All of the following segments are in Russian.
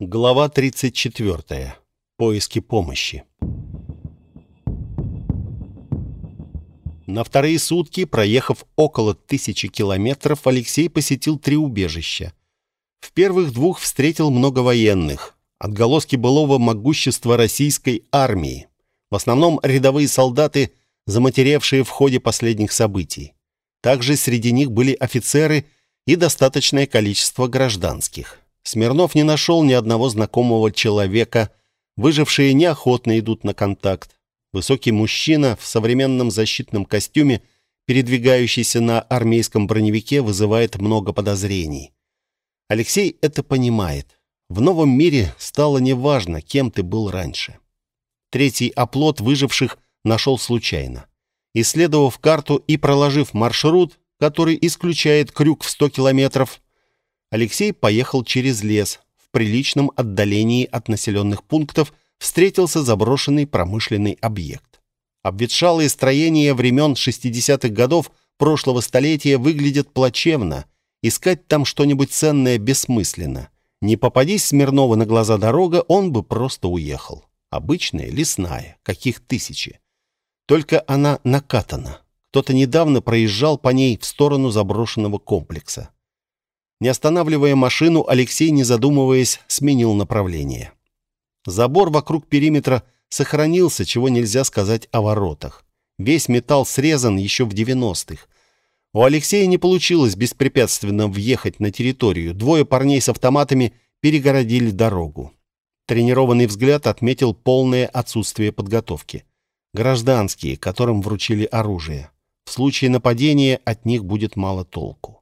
Глава 34. Поиски помощи. На вторые сутки, проехав около тысячи километров, Алексей посетил три убежища. В первых двух встретил много военных, отголоски былого могущества российской армии, в основном рядовые солдаты, заматеревшие в ходе последних событий. Также среди них были офицеры и достаточное количество гражданских. Смирнов не нашел ни одного знакомого человека, выжившие неохотно идут на контакт. Высокий мужчина в современном защитном костюме, передвигающийся на армейском броневике, вызывает много подозрений. Алексей это понимает. В новом мире стало неважно, кем ты был раньше. Третий оплот выживших нашел случайно. Исследовав карту и проложив маршрут, который исключает крюк в 100 километров, Алексей поехал через лес. В приличном отдалении от населенных пунктов встретился заброшенный промышленный объект. Обветшалые строения времен 60-х годов прошлого столетия выглядят плачевно. Искать там что-нибудь ценное бессмысленно. Не попадись Смирнова на глаза дорога, он бы просто уехал. Обычная, лесная, каких тысячи. Только она накатана. Кто-то недавно проезжал по ней в сторону заброшенного комплекса. Не останавливая машину, Алексей, не задумываясь, сменил направление. Забор вокруг периметра сохранился, чего нельзя сказать о воротах. Весь металл срезан еще в 90-х. У Алексея не получилось беспрепятственно въехать на территорию. Двое парней с автоматами перегородили дорогу. Тренированный взгляд отметил полное отсутствие подготовки. Гражданские, которым вручили оружие. В случае нападения от них будет мало толку.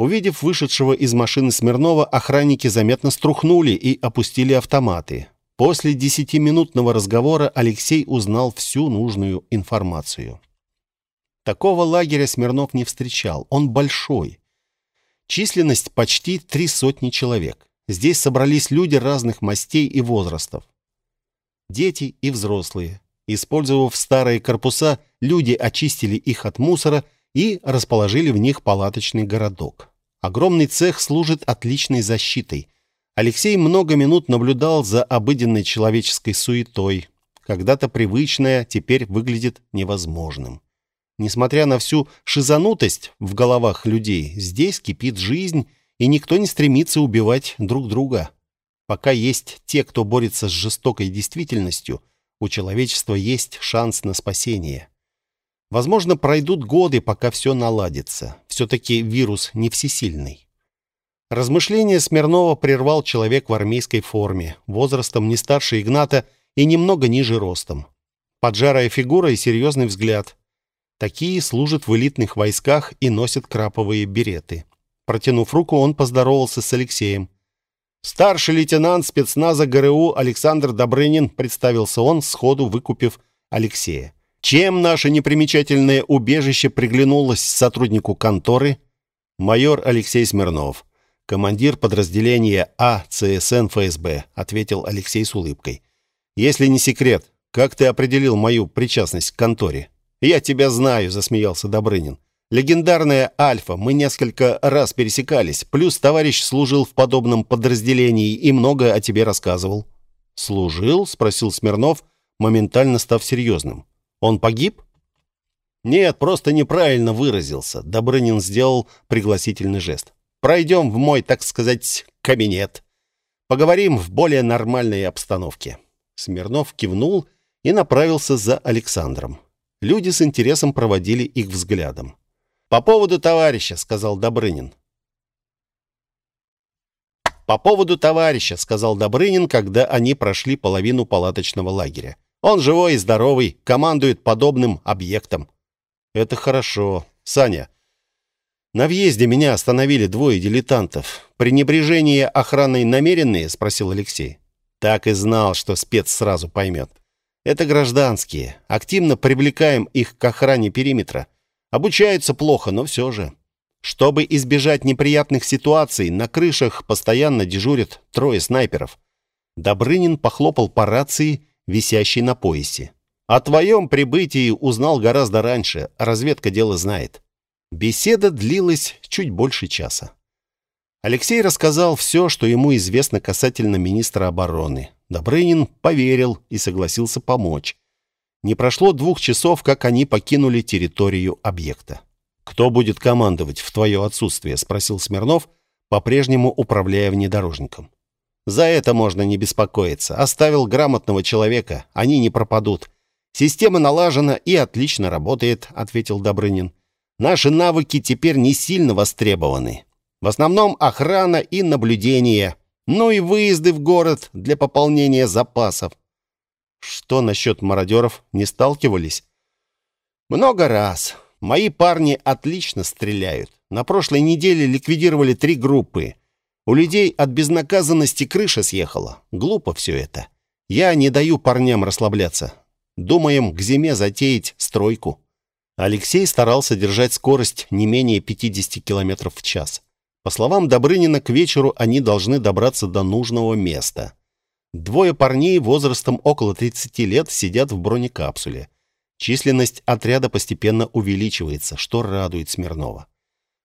Увидев вышедшего из машины Смирнова, охранники заметно струхнули и опустили автоматы. После десятиминутного разговора Алексей узнал всю нужную информацию. Такого лагеря Смирнов не встречал. Он большой. Численность почти три сотни человек. Здесь собрались люди разных мастей и возрастов. Дети и взрослые. Использовав старые корпуса, люди очистили их от мусора и расположили в них палаточный городок. Огромный цех служит отличной защитой. Алексей много минут наблюдал за обыденной человеческой суетой. Когда-то привычное теперь выглядит невозможным. Несмотря на всю шизанутость в головах людей, здесь кипит жизнь, и никто не стремится убивать друг друга. Пока есть те, кто борется с жестокой действительностью, у человечества есть шанс на спасение. Возможно, пройдут годы, пока все наладится. Все-таки вирус не всесильный. Размышление Смирнова прервал человек в армейской форме, возрастом не старше Игната и немного ниже ростом. Поджарая фигура и серьезный взгляд. Такие служат в элитных войсках и носят краповые береты. Протянув руку, он поздоровался с Алексеем. «Старший лейтенант спецназа ГРУ Александр Добрынин», представился он, сходу выкупив Алексея. Чем наше непримечательное убежище приглянулось сотруднику конторы? Майор Алексей Смирнов, командир подразделения А ЦСН ФСБ, ответил Алексей с улыбкой. Если не секрет, как ты определил мою причастность к конторе? Я тебя знаю, засмеялся Добрынин. Легендарная Альфа, мы несколько раз пересекались, плюс товарищ служил в подобном подразделении и много о тебе рассказывал. Служил? спросил Смирнов, моментально став серьезным. Он погиб? Нет, просто неправильно выразился. Добрынин сделал пригласительный жест. Пройдем в мой, так сказать, кабинет. Поговорим в более нормальной обстановке. Смирнов кивнул и направился за Александром. Люди с интересом проводили их взглядом. «По поводу товарища», — сказал Добрынин. «По поводу товарища», — сказал Добрынин, когда они прошли половину палаточного лагеря. Он живой и здоровый, командует подобным объектом. Это хорошо. Саня, на въезде меня остановили двое дилетантов. Пренебрежение охраной намеренные, спросил Алексей. Так и знал, что спец сразу поймет. Это гражданские. Активно привлекаем их к охране периметра. Обучаются плохо, но все же. Чтобы избежать неприятных ситуаций, на крышах постоянно дежурят трое снайперов. Добрынин похлопал по рации висящий на поясе. О твоем прибытии узнал гораздо раньше, разведка дело знает. Беседа длилась чуть больше часа. Алексей рассказал все, что ему известно касательно министра обороны. Добрынин поверил и согласился помочь. Не прошло двух часов, как они покинули территорию объекта. «Кто будет командовать в твое отсутствие?» — спросил Смирнов, по-прежнему управляя внедорожником. «За это можно не беспокоиться. Оставил грамотного человека. Они не пропадут. Система налажена и отлично работает», — ответил Добрынин. «Наши навыки теперь не сильно востребованы. В основном охрана и наблюдение. Ну и выезды в город для пополнения запасов. Что насчет мародеров? Не сталкивались? Много раз. Мои парни отлично стреляют. На прошлой неделе ликвидировали три группы. У людей от безнаказанности крыша съехала. Глупо все это. Я не даю парням расслабляться. Думаем к зиме затеять стройку. Алексей старался держать скорость не менее 50 км в час. По словам Добрынина, к вечеру они должны добраться до нужного места. Двое парней возрастом около 30 лет сидят в бронекапсуле. Численность отряда постепенно увеличивается, что радует Смирнова.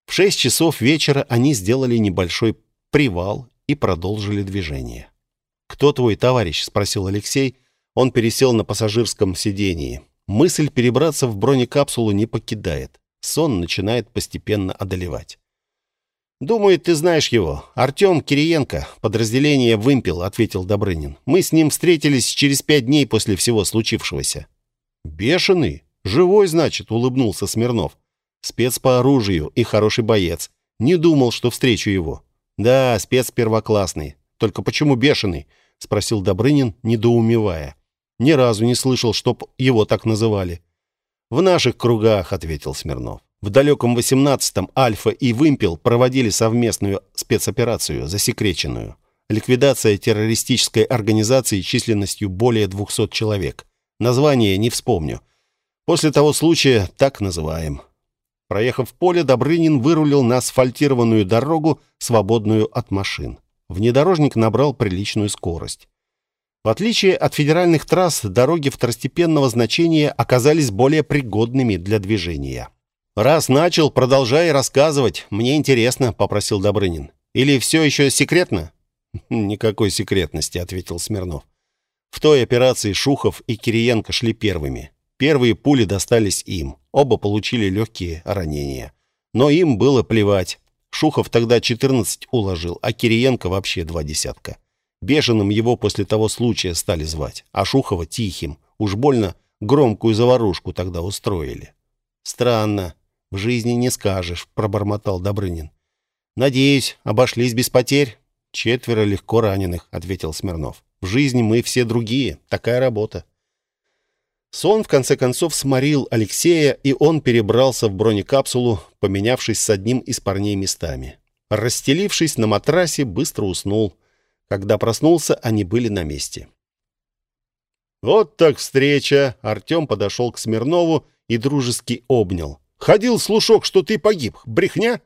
В 6 часов вечера они сделали небольшой привал и продолжили движение. «Кто твой товарищ?» — спросил Алексей. Он пересел на пассажирском сидении. Мысль перебраться в бронекапсулу не покидает. Сон начинает постепенно одолевать. «Думаю, ты знаешь его. Артем Кириенко, подразделение «Вымпел», — ответил Добрынин. «Мы с ним встретились через пять дней после всего случившегося». «Бешеный? Живой, значит», — улыбнулся Смирнов. «Спец по оружию и хороший боец. Не думал, что встречу его». «Да, спец первоклассный. Только почему бешеный?» — спросил Добрынин, недоумевая. «Ни разу не слышал, чтоб его так называли». «В наших кругах», — ответил Смирнов. В далеком 18-м Альфа и Вымпел проводили совместную спецоперацию, засекреченную. Ликвидация террористической организации численностью более 200 человек. Название не вспомню. После того случая так называем. Проехав поле, Добрынин вырулил на асфальтированную дорогу, свободную от машин. Внедорожник набрал приличную скорость. В отличие от федеральных трасс, дороги второстепенного значения оказались более пригодными для движения. «Раз начал, продолжай рассказывать. Мне интересно», — попросил Добрынин. «Или все еще секретно?» «Никакой секретности», — ответил Смирнов. В той операции Шухов и Кириенко шли первыми. Первые пули достались им. Оба получили легкие ранения. Но им было плевать. Шухов тогда 14 уложил, а Кириенко вообще два десятка. Бешеным его после того случая стали звать, а Шухова тихим. Уж больно громкую заварушку тогда устроили. Странно. В жизни не скажешь, пробормотал Добрынин. Надеюсь, обошлись без потерь. Четверо легко раненых, ответил Смирнов. В жизни мы все другие, такая работа. Сон в конце концов сморил Алексея, и он перебрался в бронекапсулу, поменявшись с одним из парней местами. Расстелившись на матрасе, быстро уснул. Когда проснулся, они были на месте. Вот так встреча. Артем подошел к Смирнову и дружески обнял. Ходил слушок, что ты погиб. Брехня?»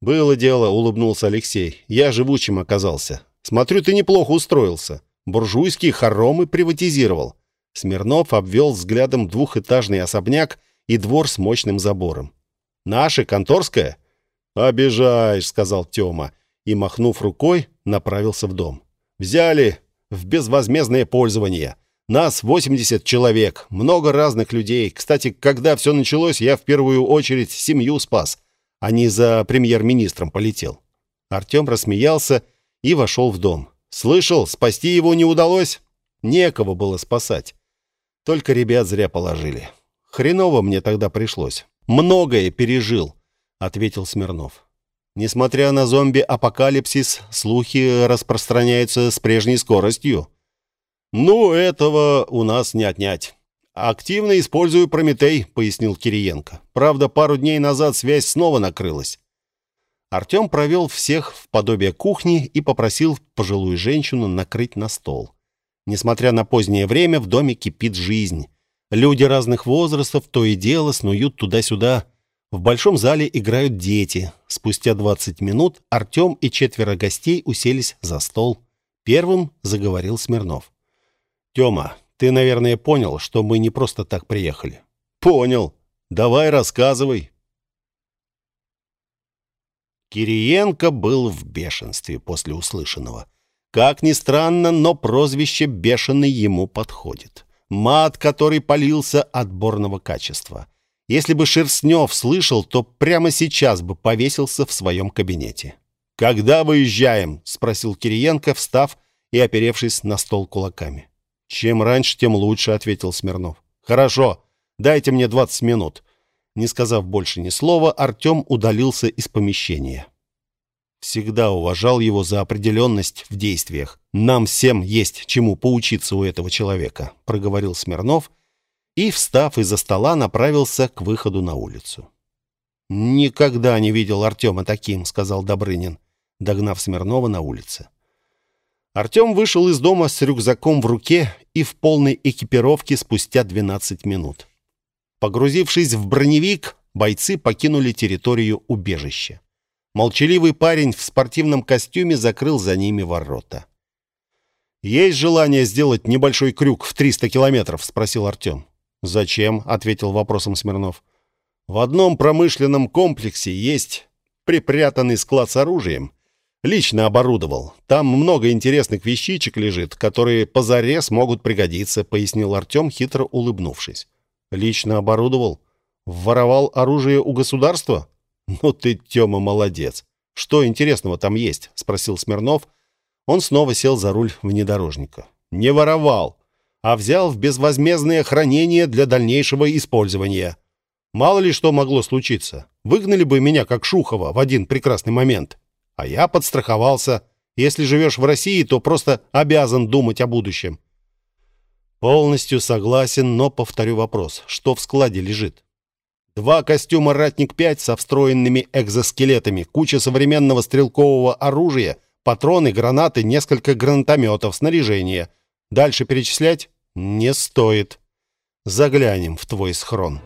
«Было дело», — улыбнулся Алексей. «Я живучим оказался. Смотрю, ты неплохо устроился. Буржуйские хоромы приватизировал». Смирнов обвел взглядом двухэтажный особняк и двор с мощным забором. «Наши, конторская?» «Обижаешь», — сказал Тёма, и, махнув рукой, направился в дом. «Взяли в безвозмездное пользование. Нас 80 человек, много разных людей. Кстати, когда все началось, я в первую очередь семью спас, а не за премьер-министром полетел. Артем рассмеялся и вошел в дом. Слышал, спасти его не удалось. Некого было спасать. Только ребят зря положили. Хреново мне тогда пришлось. Многое пережил, ответил Смирнов. Несмотря на зомби-апокалипсис, слухи распространяются с прежней скоростью. «Ну, этого у нас не отнять». «Активно использую Прометей», — пояснил Кириенко. «Правда, пару дней назад связь снова накрылась». Артем провел всех в подобие кухни и попросил пожилую женщину накрыть на стол. Несмотря на позднее время, в доме кипит жизнь. Люди разных возрастов то и дело снуют туда-сюда. В большом зале играют дети. Спустя 20 минут Артем и четверо гостей уселись за стол. Первым заговорил Смирнов. Тёма, ты, наверное, понял, что мы не просто так приехали. Понял. Давай рассказывай. Кириенко был в бешенстве после услышанного. Как ни странно, но прозвище «бешеный» ему подходит. Мат, который полился отборного качества. Если бы Шерстнев слышал, то прямо сейчас бы повесился в своем кабинете. «Когда выезжаем?» — спросил Кириенко, встав и оперевшись на стол кулаками. «Чем раньше, тем лучше», — ответил Смирнов. «Хорошо, дайте мне 20 минут». Не сказав больше ни слова, Артем удалился из помещения. Всегда уважал его за определенность в действиях. «Нам всем есть чему поучиться у этого человека», — проговорил Смирнов и, встав из-за стола, направился к выходу на улицу. «Никогда не видел Артема таким», — сказал Добрынин, догнав Смирнова на улице. Артем вышел из дома с рюкзаком в руке и в полной экипировке спустя 12 минут. Погрузившись в броневик, бойцы покинули территорию убежища. Молчаливый парень в спортивном костюме закрыл за ними ворота. «Есть желание сделать небольшой крюк в 300 километров?» — спросил Артем. «Зачем?» — ответил вопросом Смирнов. «В одном промышленном комплексе есть припрятанный склад с оружием. Лично оборудовал. Там много интересных вещичек лежит, которые позарез могут пригодиться», — пояснил Артем, хитро улыбнувшись. Лично оборудовал? Воровал оружие у государства? Ну ты, Тёма, молодец. Что интересного там есть? Спросил Смирнов. Он снова сел за руль внедорожника. Не воровал, а взял в безвозмездное хранение для дальнейшего использования. Мало ли что могло случиться. Выгнали бы меня, как Шухова, в один прекрасный момент. А я подстраховался. Если живешь в России, то просто обязан думать о будущем. Полностью согласен, но повторю вопрос. Что в складе лежит? Два костюма «Ратник-5» со встроенными экзоскелетами, куча современного стрелкового оружия, патроны, гранаты, несколько гранатометов, снаряжение. Дальше перечислять не стоит. Заглянем в твой схрон.